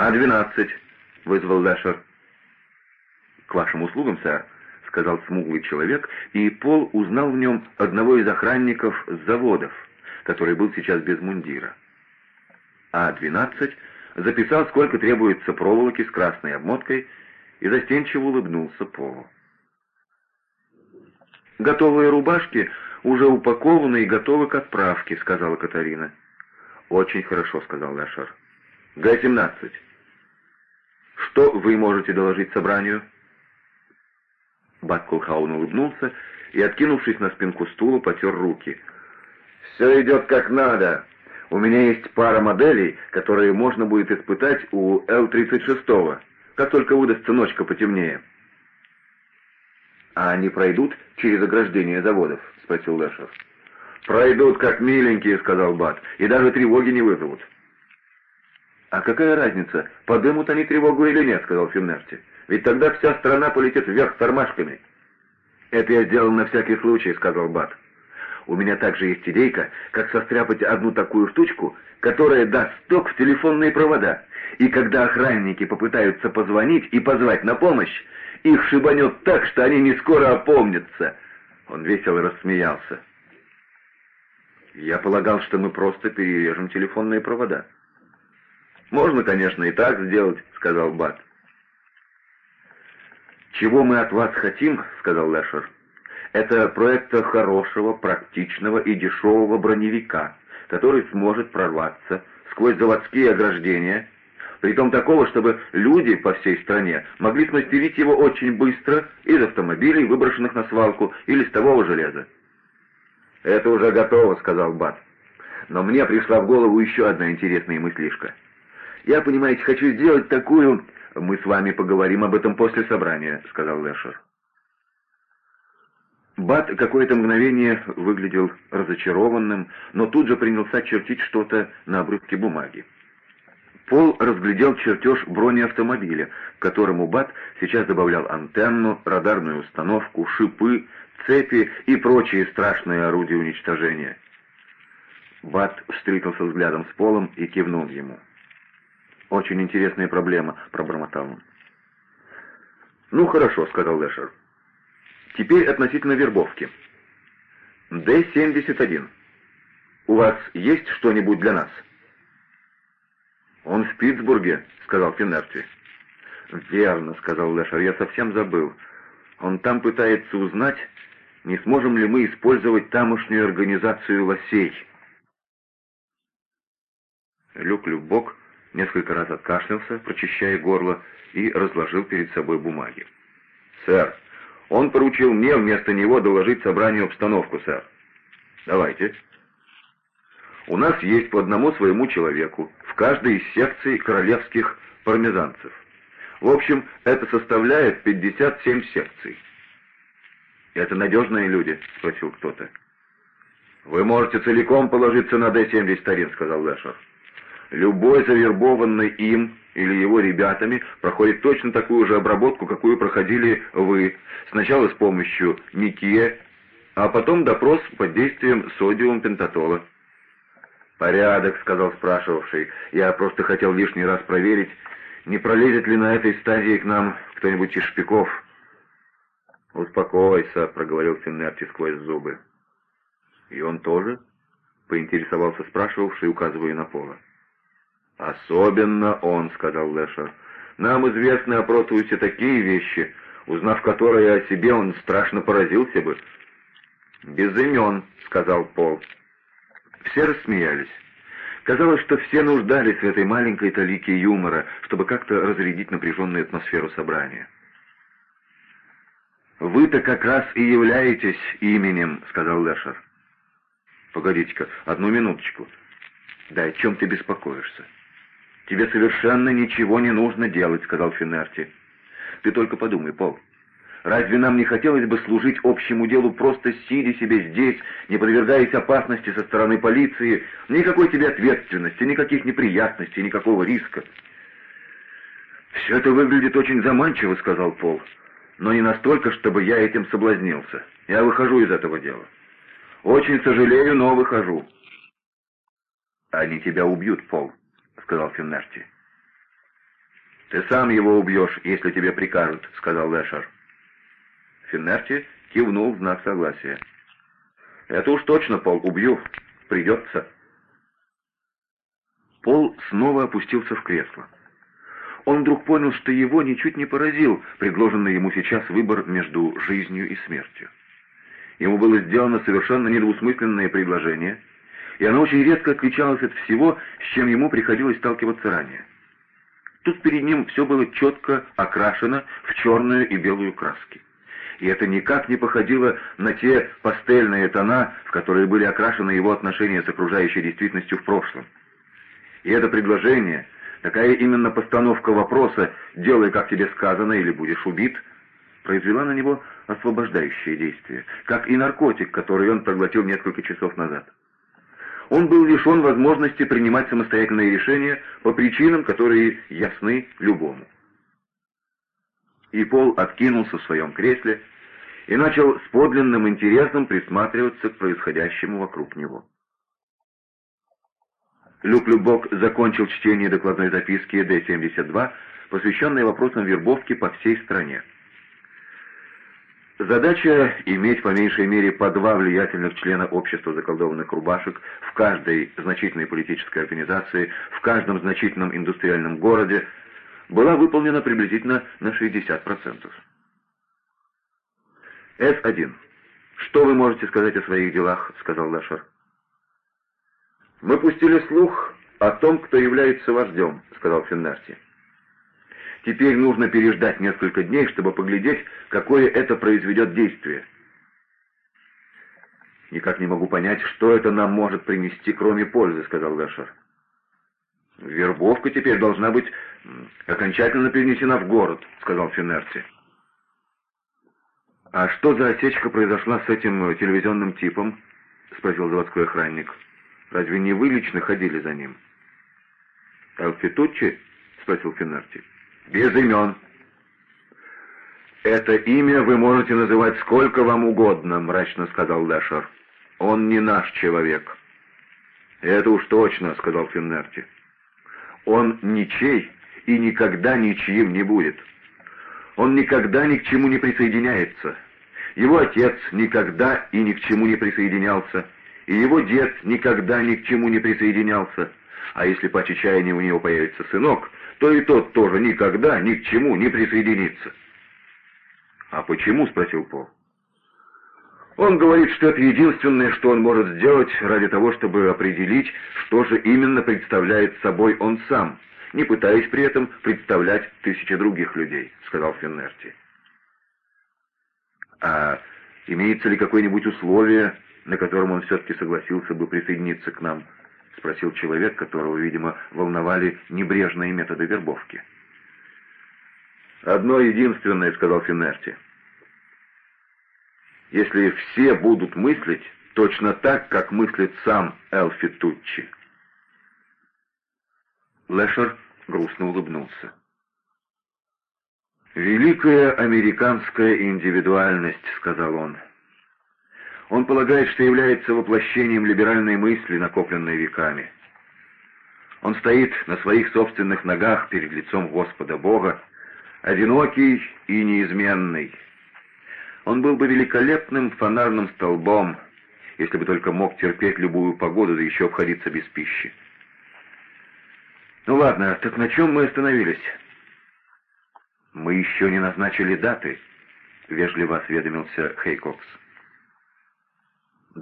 «А двенадцать?» — вызвал Лешер. «К вашим услугам, сэр», — сказал смуглый человек, и Пол узнал в нем одного из охранников с заводов, который был сейчас без мундира. А двенадцать записал, сколько требуется проволоки с красной обмоткой, и застенчиво улыбнулся Полу. «Готовые рубашки уже упакованы и готовы к отправке», — сказала Катарина. «Очень хорошо», — сказал Лешер. «Г-17. Что вы можете доложить собранию?» Бат Кулхаун улыбнулся и, откинувшись на спинку стула, потер руки. «Все идет как надо. У меня есть пара моделей, которые можно будет испытать у Л-36, как только выдастся ночка потемнее». «А они пройдут через ограждение заводов?» — спросил Лешев. «Пройдут как миленькие», — сказал Бат, — «и даже тревоги не вызовут». «А какая разница, подымут они тревогу или нет?» — сказал Финнерти. «Ведь тогда вся страна полетит вверх тормашками». «Это я сделал на всякий случай», — сказал Бат. «У меня также есть идейка, как состряпать одну такую штучку, которая даст ток в телефонные провода, и когда охранники попытаются позвонить и позвать на помощь, их шибанет так, что они не скоро опомнятся». Он весело рассмеялся. «Я полагал, что мы просто перережем телефонные провода». «Можно, конечно, и так сделать», — сказал Бат. «Чего мы от вас хотим», — сказал Лешер, — «это проекта хорошего, практичного и дешевого броневика, который сможет прорваться сквозь заводские ограждения, притом такого, чтобы люди по всей стране могли смастерить его очень быстро из автомобилей, выброшенных на свалку, или листового железа. «Это уже готово», — сказал Бат. «Но мне пришла в голову еще одна интересная мыслишка. Я, понимаете, хочу сделать такую...» «Мы с вами поговорим об этом после собрания», — сказал Лешер. Бат какое-то мгновение выглядел разочарованным, но тут же принялся чертить что-то на обрывке бумаги. Пол разглядел чертеж бронеавтомобиля, к которому Бат сейчас добавлял антенну, радарную установку, шипы, цепи и прочие страшные орудия уничтожения. Бат встретился взглядом с Полом и кивнул ему. «Очень интересная проблема», — пробормотал он. «Ну, хорошо», — сказал Лешер. «Теперь относительно вербовки. Д-71. У вас есть что-нибудь для нас?» «Он в Питтсбурге», — сказал Финнерти. «Верно», — сказал Лешер, — «я совсем забыл. Он там пытается узнать, не сможем ли мы использовать тамошнюю организацию лосей». Люк Любок несколько раз откашлялся, прочищая горло, и разложил перед собой бумаги. «Сэр, он поручил мне вместо него доложить собранию обстановку, сэр». «Давайте». «У нас есть по одному своему человеку в каждой из секций королевских пармезанцев. В общем, это составляет 57 секций». «Это надежные люди?» — спросил кто-то. «Вы можете целиком положиться на Д-71», — сказал Лешер. Любой завербованный им или его ребятами проходит точно такую же обработку, какую проходили вы. Сначала с помощью Микия, а потом допрос под действием содиум пентатола. «Порядок», — сказал спрашивавший. «Я просто хотел лишний раз проверить, не пролезет ли на этой стадии к нам кто-нибудь из шпиков». «Успокойся», — проговорил Финнерти сквозь зубы. «И он тоже?» — поинтересовался спрашивавший, указывая на пола. «Особенно он», — сказал Лешер. «Нам известны о Протусе такие вещи, узнав которые о себе, он страшно поразился бы». «Без имен», — сказал Пол. Все рассмеялись. Казалось, что все нуждались в этой маленькой талике юмора, чтобы как-то разрядить напряженную атмосферу собрания. «Вы-то как раз и являетесь именем», — сказал Лешер. «Погодите-ка, одну минуточку. Да о чем ты беспокоишься?» «Тебе совершенно ничего не нужно делать», — сказал Финерти. «Ты только подумай, Пол. Разве нам не хотелось бы служить общему делу, просто сидя себе здесь, не подвергаясь опасности со стороны полиции, никакой тебе ответственности, никаких неприятностей, никакого риска?» «Все это выглядит очень заманчиво», — сказал Пол. «Но не настолько, чтобы я этим соблазнился. Я выхожу из этого дела. Очень сожалею, но выхожу». «Они тебя убьют, Пол», сказал Финнерти. «Ты сам его убьешь, если тебе прикажут», — сказал Лэшер. Финнерти кивнул в знак согласия. «Это уж точно, Пол, убью. Придется». Пол снова опустился в кресло. Он вдруг понял, что его ничуть не поразил предложенный ему сейчас выбор между жизнью и смертью. Ему было сделано совершенно недвусмысленное предложение, и оно очень редко отличалось от всего, с чем ему приходилось сталкиваться ранее. Тут перед ним все было четко окрашено в черную и белую краски. И это никак не походило на те пастельные тона, в которые были окрашены его отношения с окружающей действительностью в прошлом. И это предложение, такая именно постановка вопроса «делай, как тебе сказано, или будешь убит», произвела на него освобождающее действие, как и наркотик, который он проглотил несколько часов назад. Он был лишен возможности принимать самостоятельные решения по причинам, которые ясны любому. И Пол откинулся в своем кресле и начал с подлинным интересом присматриваться к происходящему вокруг него. Люк Любок закончил чтение докладной записки Д-72, посвященной вопросам вербовки по всей стране. Задача иметь по меньшей мере по два влиятельных члена общества заколдованных рубашек в каждой значительной политической организации, в каждом значительном индустриальном городе была выполнена приблизительно на 60%. С-1. «Что вы можете сказать о своих делах?» — сказал Лашер. «Мы пустили слух о том, кто является вождем», — сказал Финнарти. «Теперь нужно переждать несколько дней, чтобы поглядеть, какое это произведет действие». «Никак не могу понять, что это нам может принести, кроме пользы», — сказал Лешер. «Вербовка теперь должна быть окончательно перенесена в город», — сказал Финнерти. «А что за осечка произошла с этим телевизионным типом?» — спросил заводской охранник. Разве не вы лично ходили за ним?» «Алфитуччи?» — спросил Финарти. «Без имен». «Это имя вы можете называть сколько вам угодно», — мрачно сказал Лешер. «Он не наш человек». «Это уж точно», — сказал Финнерти. «Он ничей и никогда ничьим не будет. Он никогда ни к чему не присоединяется. Его отец никогда и ни к чему не присоединялся и его дед никогда ни к чему не присоединялся. А если по чечаянию у него появится сынок, то и тот тоже никогда ни к чему не присоединится. «А почему?» — спросил Пол. Он говорит, что это единственное, что он может сделать ради того, чтобы определить, что же именно представляет собой он сам, не пытаясь при этом представлять тысячи других людей, — сказал Финнерти. А имеется ли какое-нибудь условие, на котором он все-таки согласился бы присоединиться к нам?» — спросил человек, которого, видимо, волновали небрежные методы вербовки. «Одно единственное», — сказал Финерти. «Если все будут мыслить точно так, как мыслит сам Элфи Тутчи». Лэшер грустно улыбнулся. «Великая американская индивидуальность», — сказал он. Он полагает, что является воплощением либеральной мысли, накопленной веками. Он стоит на своих собственных ногах перед лицом Господа Бога, одинокий и неизменный. Он был бы великолепным фонарным столбом, если бы только мог терпеть любую погоду, да еще обходиться без пищи. Ну ладно, так на чем мы остановились? Мы еще не назначили даты, вежливо осведомился Хейкокс.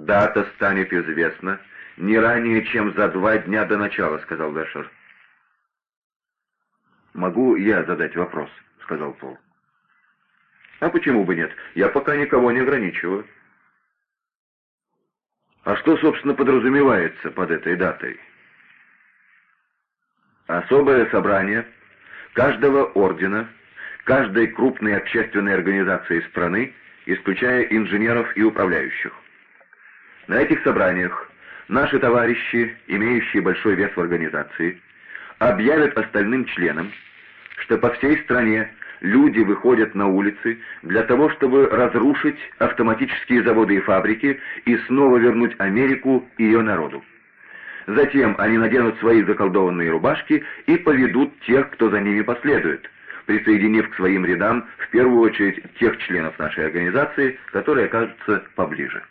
«Дата станет известна не ранее, чем за два дня до начала», — сказал Дэшер. «Могу я задать вопрос?» — сказал Пол. «А почему бы нет? Я пока никого не ограничиваю». «А что, собственно, подразумевается под этой датой?» «Особое собрание каждого ордена, каждой крупной общественной организации страны, исключая инженеров и управляющих. На этих собраниях наши товарищи, имеющие большой вес в организации, объявят остальным членам, что по всей стране люди выходят на улицы для того, чтобы разрушить автоматические заводы и фабрики и снова вернуть Америку и ее народу. Затем они наденут свои заколдованные рубашки и поведут тех, кто за ними последует, присоединив к своим рядам в первую очередь тех членов нашей организации, которые окажутся поближе.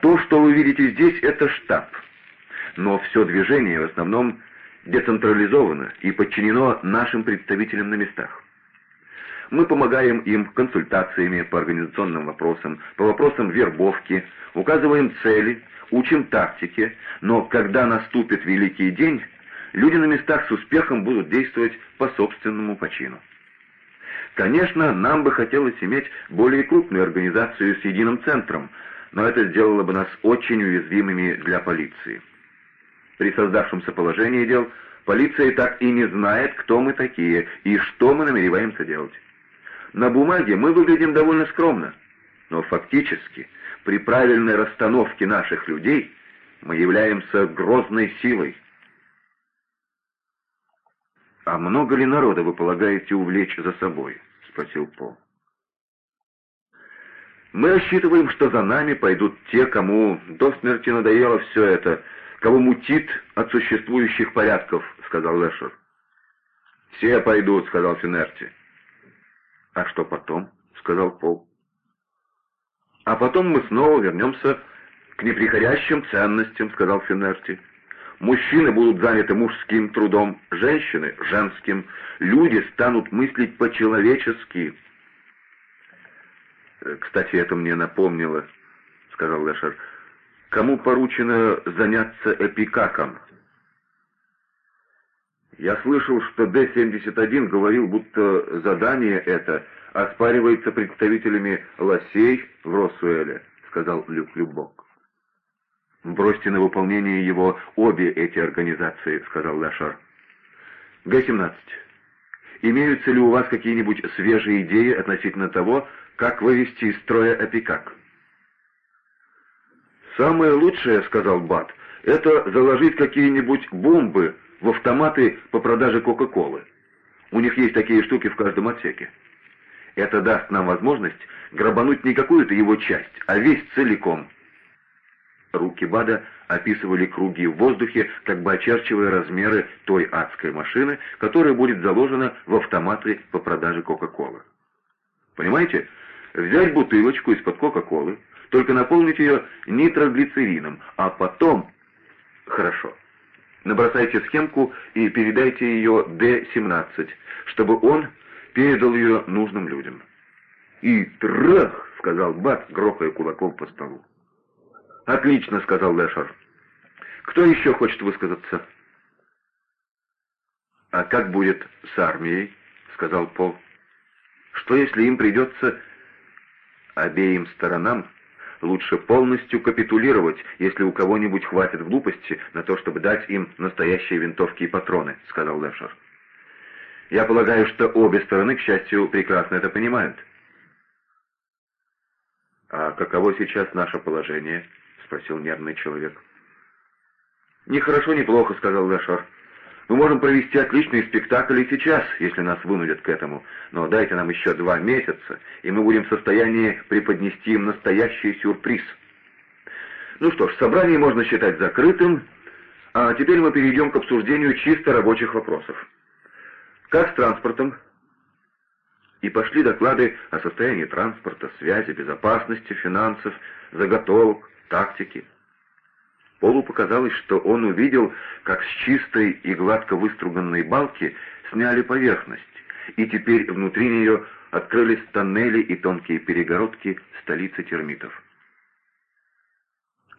То, что вы видите здесь, это штаб. Но все движение в основном децентрализовано и подчинено нашим представителям на местах. Мы помогаем им консультациями по организационным вопросам, по вопросам вербовки, указываем цели, учим тактике, но когда наступит великий день, люди на местах с успехом будут действовать по собственному почину. Конечно, нам бы хотелось иметь более крупную организацию с единым центром, но это сделало бы нас очень уязвимыми для полиции. При создавшемся положении дел полиция так и не знает, кто мы такие и что мы намереваемся делать. На бумаге мы выглядим довольно скромно, но фактически при правильной расстановке наших людей мы являемся грозной силой. «А много ли народа вы полагаете увлечь за собой?» — спросил Пол. «Мы рассчитываем, что за нами пойдут те, кому до смерти надоело все это, кого мутит от существующих порядков», — сказал Лешер. «Все пойдут», — сказал Финерти. «А что потом?» — сказал Пол. «А потом мы снова вернемся к неприходящим ценностям», — сказал Финерти. «Мужчины будут заняты мужским трудом, женщины — женским. Люди станут мыслить по-человечески». «Э, «Кстати, это мне напомнило», — сказал Лешер. «Кому поручено заняться эпикаком?» Я слышал, что Д-71 говорил, будто задание это оспаривается представителями лосей в Росуэле, сказал Люк Любок. «Бросьте на выполнение его обе эти организации», — сказал Лашар. «Г-17. Имеются ли у вас какие-нибудь свежие идеи относительно того, как вывести из строя опекак?» «Самое лучшее, — сказал Бат, — это заложить какие-нибудь бомбы в автоматы по продаже Кока-Колы. У них есть такие штуки в каждом отсеке. Это даст нам возможность грабануть не какую-то его часть, а весь целиком. Руки Бада описывали круги в воздухе, как бы очерчивая размеры той адской машины, которая будет заложена в автоматы по продаже Кока-Колы. Понимаете? Взять бутылочку из-под Кока-Колы, только наполнить ее нитроглицерином, а потом... Хорошо. Набросайте схемку и передайте ее Д-17, чтобы он передал ее нужным людям. «И трах!» — сказал Бат, грохая кулаком по столу. «Отлично!» — сказал Лешер. «Кто еще хочет высказаться?» «А как будет с армией?» — сказал Пол. «Что, если им придется обеим сторонам лучше полностью капитулировать, если у кого-нибудь хватит глупости на то, чтобы дать им настоящие винтовки и патроны», — сказал Лешер. «Я полагаю, что обе стороны, к счастью, прекрасно это понимают». «А каково сейчас наше положение?» — спросил нервный человек. «Ни хорошо, ни плохо», — сказал Лешер. Мы можем провести отличный спектакль и сейчас, если нас вынудят к этому, но дайте нам еще два месяца, и мы будем в состоянии преподнести им настоящий сюрприз. Ну что ж, собрание можно считать закрытым, а теперь мы перейдем к обсуждению чисто рабочих вопросов. Как с транспортом? И пошли доклады о состоянии транспорта, связи, безопасности, финансов, заготовок, тактики. Полу показалось, что он увидел, как с чистой и гладко выструганной балки сняли поверхность, и теперь внутри нее открылись тоннели и тонкие перегородки столицы термитов.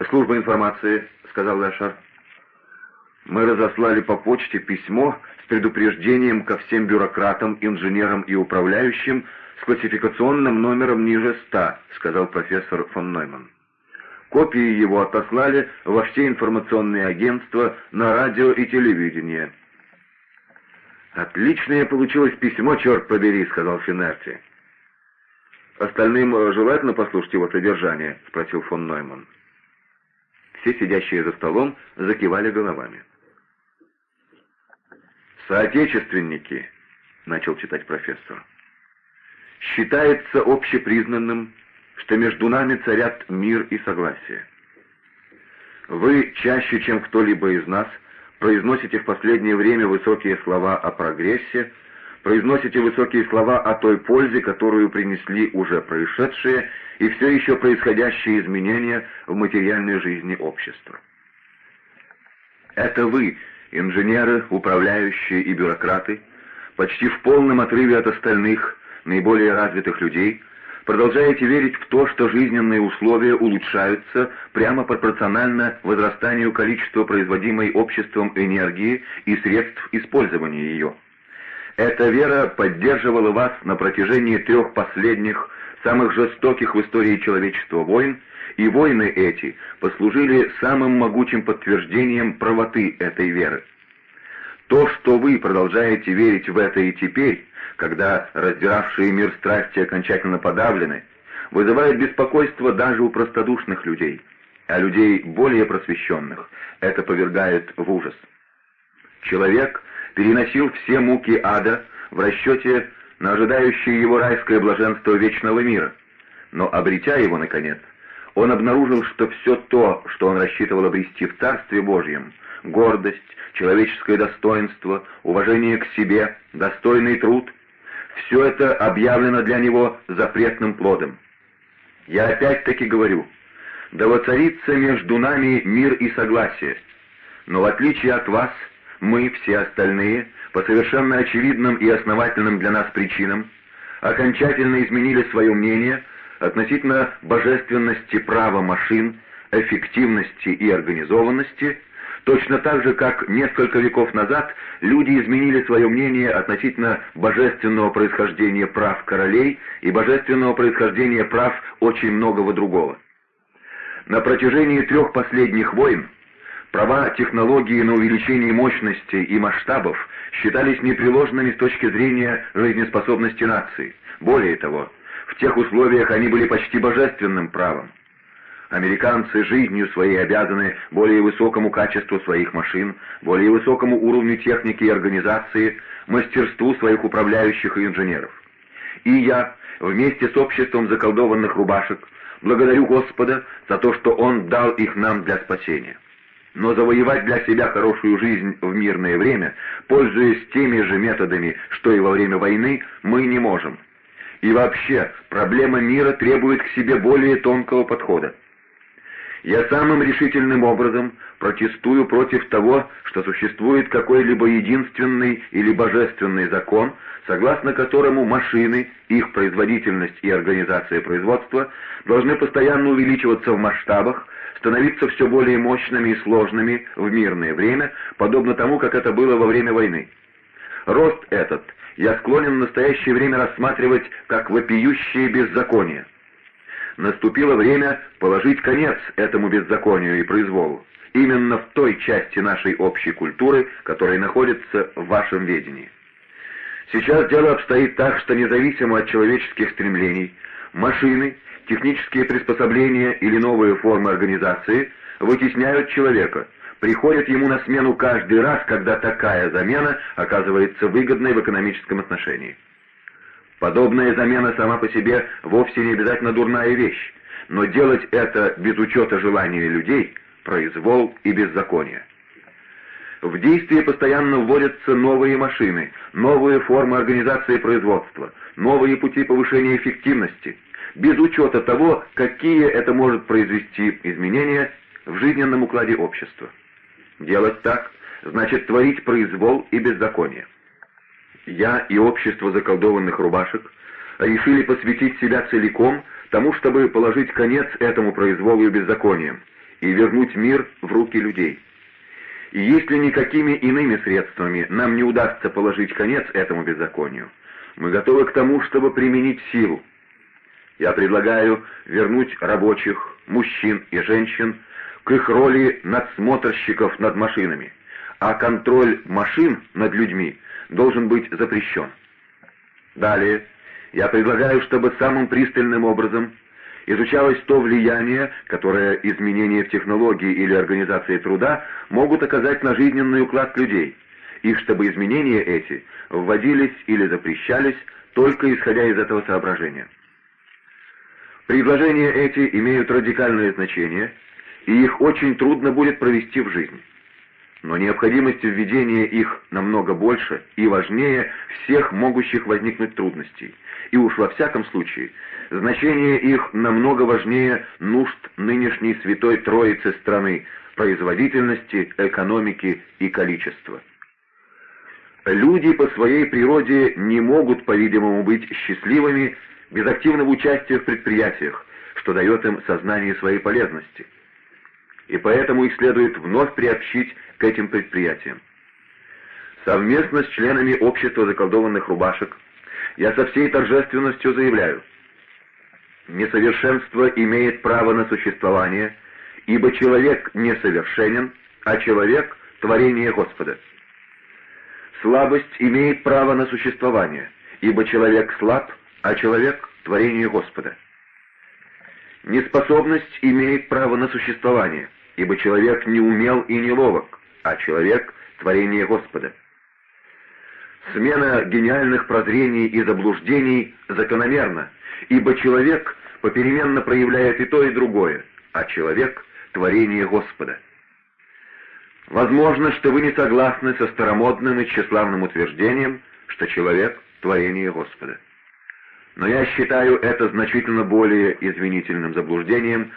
«Служба информации», — сказал Лашар. «Мы разослали по почте письмо с предупреждением ко всем бюрократам, инженерам и управляющим с классификационным номером ниже 100», — сказал профессор фон Нойман. Копии его отослали во все информационные агентства, на радио и телевидение. «Отличное получилось письмо, черт побери», — сказал Финерти. «Остальным э, желательно послушать его содержание?» — спросил фон Нойман. Все сидящие за столом закивали головами. «Соотечественники», — начал читать профессор, — «считается общепризнанным, что между нами царят мир и согласие. Вы чаще, чем кто-либо из нас, произносите в последнее время высокие слова о прогрессе, произносите высокие слова о той пользе, которую принесли уже происшедшие и все еще происходящие изменения в материальной жизни общества. Это вы, инженеры, управляющие и бюрократы, почти в полном отрыве от остальных, наиболее развитых людей, продолжаете верить в то, что жизненные условия улучшаются прямо пропорционально возрастанию количества производимой обществом энергии и средств использования ее. Эта вера поддерживала вас на протяжении трех последних, самых жестоких в истории человечества войн, и войны эти послужили самым могучим подтверждением правоты этой веры. То, что вы продолжаете верить в это и теперь, когда раздиравшие мир страсти окончательно подавлены, вызывает беспокойство даже у простодушных людей, а людей более просвещенных это повергает в ужас. Человек переносил все муки ада в расчете на ожидающее его райское блаженство вечного мира, но, обретя его, наконец, он обнаружил, что все то, что он рассчитывал обрести в Царстве Божьем, гордость, человеческое достоинство, уважение к себе, достойный труд, все это объявлено для него запретным плодом. Я опять-таки говорю, да воцарится между нами мир и согласие, но в отличие от вас, мы, все остальные, по совершенно очевидным и основательным для нас причинам, окончательно изменили свое мнение относительно божественности права машин, эффективности и организованности – Точно так же, как несколько веков назад люди изменили свое мнение относительно божественного происхождения прав королей и божественного происхождения прав очень многого другого. На протяжении трех последних войн права технологии на увеличение мощности и масштабов считались непреложными с точки зрения жизнеспособности нации. Более того, в тех условиях они были почти божественным правом. Американцы жизнью своей обязаны более высокому качеству своих машин, более высокому уровню техники и организации, мастерству своих управляющих и инженеров. И я, вместе с обществом заколдованных рубашек, благодарю Господа за то, что Он дал их нам для спасения. Но завоевать для себя хорошую жизнь в мирное время, пользуясь теми же методами, что и во время войны, мы не можем. И вообще, проблема мира требует к себе более тонкого подхода. Я самым решительным образом протестую против того, что существует какой-либо единственный или божественный закон, согласно которому машины, их производительность и организация производства должны постоянно увеличиваться в масштабах, становиться все более мощными и сложными в мирное время, подобно тому, как это было во время войны. Рост этот я склонен в настоящее время рассматривать как вопиющее беззаконие наступило время положить конец этому беззаконию и произволу, именно в той части нашей общей культуры, которая находится в вашем ведении. Сейчас дело обстоит так, что независимо от человеческих стремлений, машины, технические приспособления или новые формы организации вытесняют человека, приходят ему на смену каждый раз, когда такая замена оказывается выгодной в экономическом отношении. Подобная замена сама по себе вовсе не обязательно дурная вещь, но делать это без учета желания людей – произвол и беззаконие. В действие постоянно вводятся новые машины, новые формы организации производства, новые пути повышения эффективности, без учета того, какие это может произвести изменения в жизненном укладе общества. Делать так значит творить произвол и беззаконие я и общество заколдованных рубашек решили посвятить себя целиком тому, чтобы положить конец этому произволу и беззакониям и вернуть мир в руки людей. И если никакими иными средствами нам не удастся положить конец этому беззаконию, мы готовы к тому, чтобы применить силу. Я предлагаю вернуть рабочих, мужчин и женщин к их роли надсмотрщиков над машинами, а контроль машин над людьми – должен быть запрещен. Далее, я предлагаю, чтобы самым пристальным образом изучалось то влияние, которое изменения в технологии или организации труда могут оказать на жизненный уклад людей, и чтобы изменения эти вводились или запрещались только исходя из этого соображения. Предложения эти имеют радикальное значение и их очень трудно будет провести в жизнь. Но необходимость введения их намного больше и важнее всех могущих возникнуть трудностей. И уж во всяком случае, значение их намного важнее нужд нынешней Святой Троицы страны, производительности, экономики и количества. Люди по своей природе не могут, по-видимому, быть счастливыми без активного участия в предприятиях, что дает им сознание своей полезности. И поэтому их следует вновь приобщить к этим предприятиям. Совместно с членами общества заколдованных рубашек я со всей торжественностью заявляю, несовершенство имеет право на существование, ибо человек несовершенен, а человек — творение Господа. Слабость имеет право на существование, ибо человек слаб, а человек — творение Господа. Неспособность имеет право на существование, ибо человек не умел и не ловок, а человек — творение Господа. Смена гениальных прозрений и заблуждений закономерна, ибо человек попеременно проявляет и то, и другое, а человек — творение Господа. Возможно, что вы не согласны со старомодным и тщеславным утверждением, что человек — творение Господа. Но я считаю это значительно более извинительным заблуждением,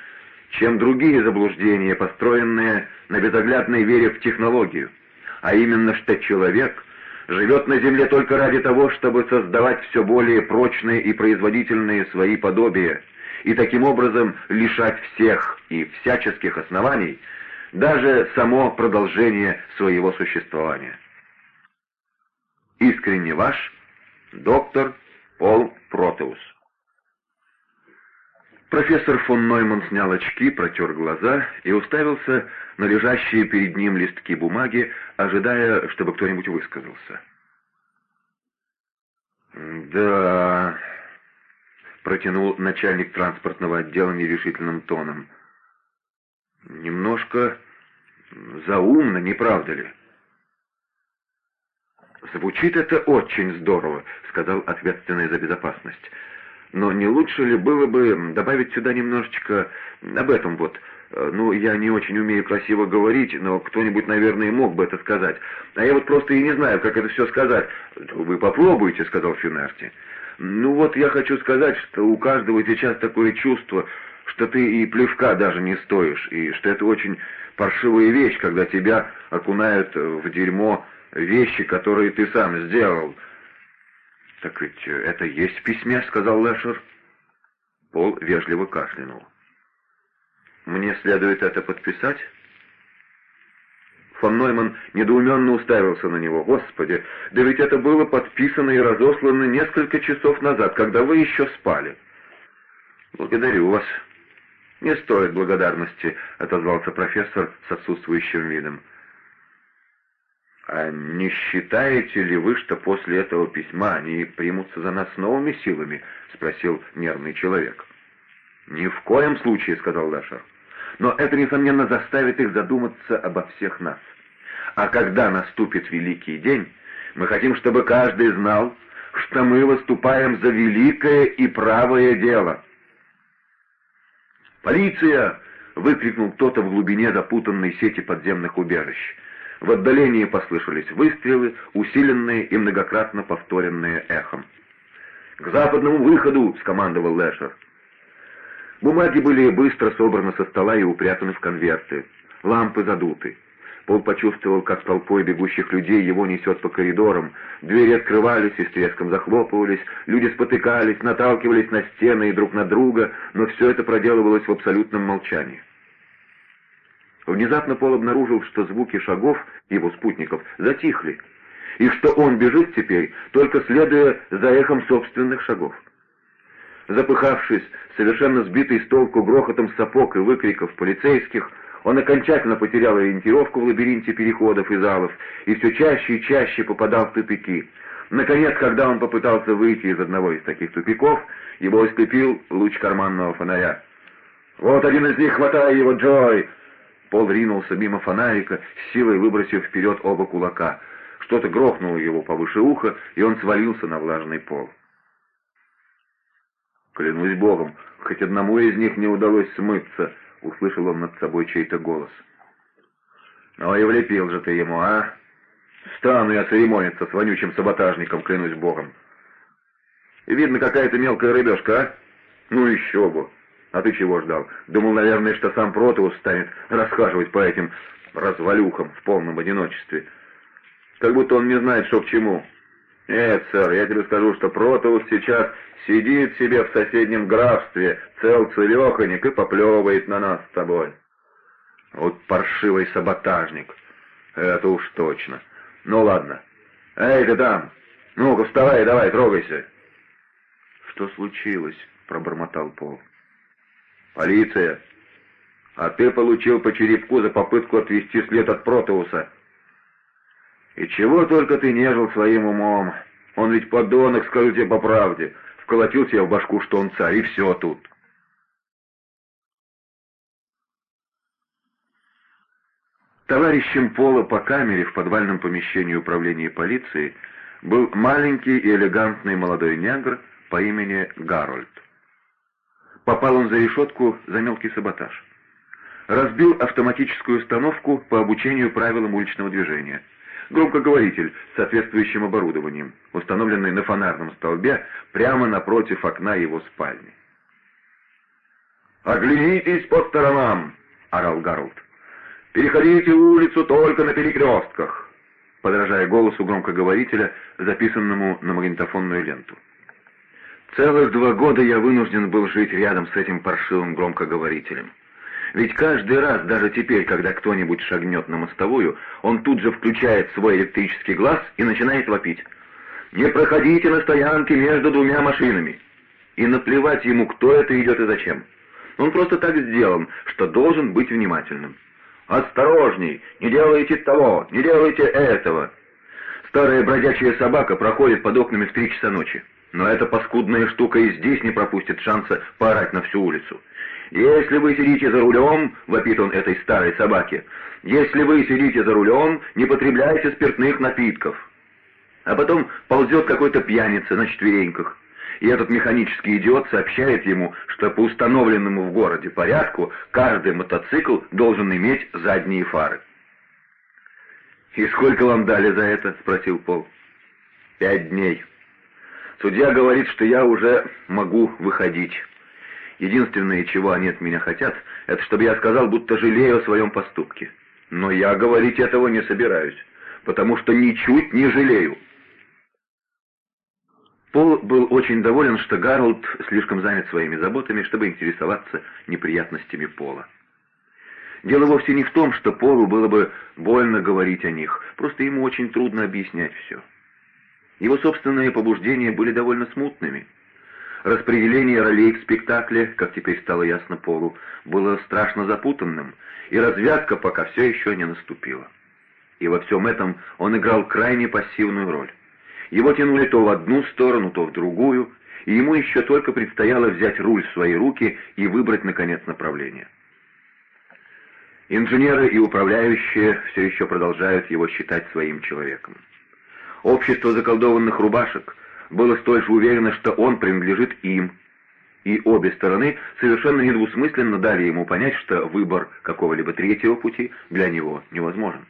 чем другие заблуждения, построенные на безоглядной вере в технологию, а именно, что человек живет на Земле только ради того, чтобы создавать все более прочные и производительные свои подобия, и таким образом лишать всех и всяческих оснований — даже само продолжение своего существования. Искренне ваш, доктор Пол Протеус. Профессор фон Нойман снял очки, протер глаза и уставился на лежащие перед ним листки бумаги, ожидая, чтобы кто-нибудь высказался. «Да...» — протянул начальник транспортного отдела нерешительным тоном. «Немножко заумно, не правда ли?» «Звучит это очень здорово», — сказал ответственный за безопасность. «Но не лучше ли было бы добавить сюда немножечко об этом вот? Ну, я не очень умею красиво говорить, но кто-нибудь, наверное, мог бы это сказать. А я вот просто и не знаю, как это все сказать». «Вы попробуйте», — сказал Финарти. «Ну вот я хочу сказать, что у каждого сейчас такое чувство, что ты и плевка даже не стоишь, и что это очень паршивая вещь, когда тебя окунают в дерьмо вещи, которые ты сам сделал. «Так ведь это есть в письме», — сказал Лэшер. Пол вежливо кашлянул. «Мне следует это подписать?» Фон Нойман недоуменно уставился на него. «Господи, да ведь это было подписано и разослано несколько часов назад, когда вы еще спали». «Благодарю вас», «Не стоит благодарности», — отозвался профессор с отсутствующим видом. «А не считаете ли вы, что после этого письма они примутся за нас новыми силами?» — спросил нервный человек. «Ни в коем случае», — сказал Лашер. «Но это, несомненно, заставит их задуматься обо всех нас. А когда наступит великий день, мы хотим, чтобы каждый знал, что мы выступаем за великое и правое дело». «Полиция!» — выкрикнул кто-то в глубине запутанной сети подземных убежищ. В отдалении послышались выстрелы, усиленные и многократно повторенные эхом. «К западному выходу!» — скомандовал Лэшер. Бумаги были быстро собраны со стола и упрятаны в конверты. Лампы задуты. Пол почувствовал, как толпой бегущих людей его несет по коридорам. Двери открывались и с треском захлопывались, люди спотыкались, наталкивались на стены и друг на друга, но все это проделывалось в абсолютном молчании. Внезапно Пол обнаружил, что звуки шагов его спутников затихли, и что он бежит теперь, только следуя за эхом собственных шагов. Запыхавшись, совершенно сбитый с толку грохотом сапог и выкриков полицейских, он окончательно потерял ориентировку в лабиринте переходов и залов и все чаще и чаще попадал в тупики. Наконец, когда он попытался выйти из одного из таких тупиков, его ослепил луч карманного фонаря. «Вот один из них, хватай его, Джой!» Пол ринулся мимо фонарика, силой выбросив вперед оба кулака. Что-то грохнуло его повыше уха, и он свалился на влажный пол. «Клянусь богом, хоть одному из них не удалось смыться», услышал он над собой чей-то голос. «Ну и влепил же ты ему, а? Стану я церемониться с вонючим саботажником, клянусь богом. Видно, какая-то мелкая рыбешка, а? Ну еще бы. А ты чего ждал? Думал, наверное, что сам Протеус станет расхаживать по этим развалюхам в полном одиночестве. Как будто он не знает, что к чему. Нет, сэр, я тебе скажу, что Протеус сейчас сидит себе в соседнем графстве, цел целеханик, и поплевывает на нас с тобой. Вот паршивый саботажник. Это уж точно. Ну ладно. Эй, ты там! Ну-ка, вставай, давай, трогайся. Что случилось? Пробормотал Пол. Полиция. А ты получил по черепку за попытку отвести след от Протеуса. И чего только ты нежил своим умом. Он ведь подонок, скажу тебе по правде. Вколотил себе в башку, что он царь, и все тут. Товарищем Пола по камере в подвальном помещении управления полиции был маленький и элегантный молодой негр по имени Гарольд. Попал он за решетку за мелкий саботаж. Разбил автоматическую установку по обучению правилам уличного движения. Громкоговоритель с соответствующим оборудованием, установленный на фонарном столбе прямо напротив окна его спальни. «Оглянитесь по сторонам!» — орал Гарольд. «Переходите улицу только на перекрестках», подражая голосу громкоговорителя, записанному на магнитофонную ленту. Целых два года я вынужден был жить рядом с этим паршивым громкоговорителем. Ведь каждый раз, даже теперь, когда кто-нибудь шагнет на мостовую, он тут же включает свой электрический глаз и начинает вопить. «Не проходите на стоянке между двумя машинами!» И наплевать ему, кто это идет и зачем. Он просто так сделан, что должен быть внимательным. «Осторожней! Не делайте того! Не делайте этого!» Старая бродячая собака проходит под окнами в три часа ночи. Но эта паскудная штука и здесь не пропустит шанса поорать на всю улицу. «Если вы сидите за рулем», — вопит он этой старой собаке, «если вы сидите за рулем, не потребляйте спиртных напитков». А потом ползет какой-то пьяница на четвереньках и этот механический идиот сообщает ему, что по установленному в городе порядку каждый мотоцикл должен иметь задние фары. «И сколько вам дали за это?» — спросил Пол. «Пять дней. Судья говорит, что я уже могу выходить. Единственное, чего они от меня хотят, это чтобы я сказал, будто жалею о своем поступке. Но я говорить этого не собираюсь, потому что ничуть не жалею». Пол был очень доволен, что Гарольд слишком занят своими заботами, чтобы интересоваться неприятностями Пола. Дело вовсе не в том, что Полу было бы больно говорить о них, просто ему очень трудно объяснять все. Его собственные побуждения были довольно смутными. Распределение ролей в спектакле, как теперь стало ясно Полу, было страшно запутанным, и развязка пока все еще не наступила. И во всем этом он играл крайне пассивную роль. Его тянули то в одну сторону, то в другую, и ему еще только предстояло взять руль в свои руки и выбрать, наконец, направление. Инженеры и управляющие все еще продолжают его считать своим человеком. Общество заколдованных рубашек было столь же уверено, что он принадлежит им, и обе стороны совершенно недвусмысленно дали ему понять, что выбор какого-либо третьего пути для него невозможен.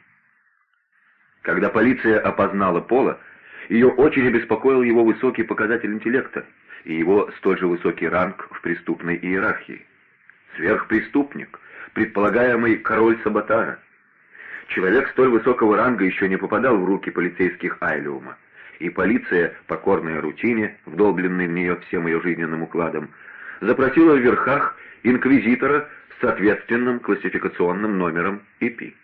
Когда полиция опознала Пола, ее очень обеспокоил его высокий показатель интеллекта и его столь же высокий ранг в преступной иерархии. Сверхпреступник, предполагаемый король Саботара. Человек столь высокого ранга еще не попадал в руки полицейских Айлиума, и полиция, покорная рутине, вдолбленной в нее всем ее жизненным укладом, запросила в верхах инквизитора с соответственным классификационным номером ИПИ.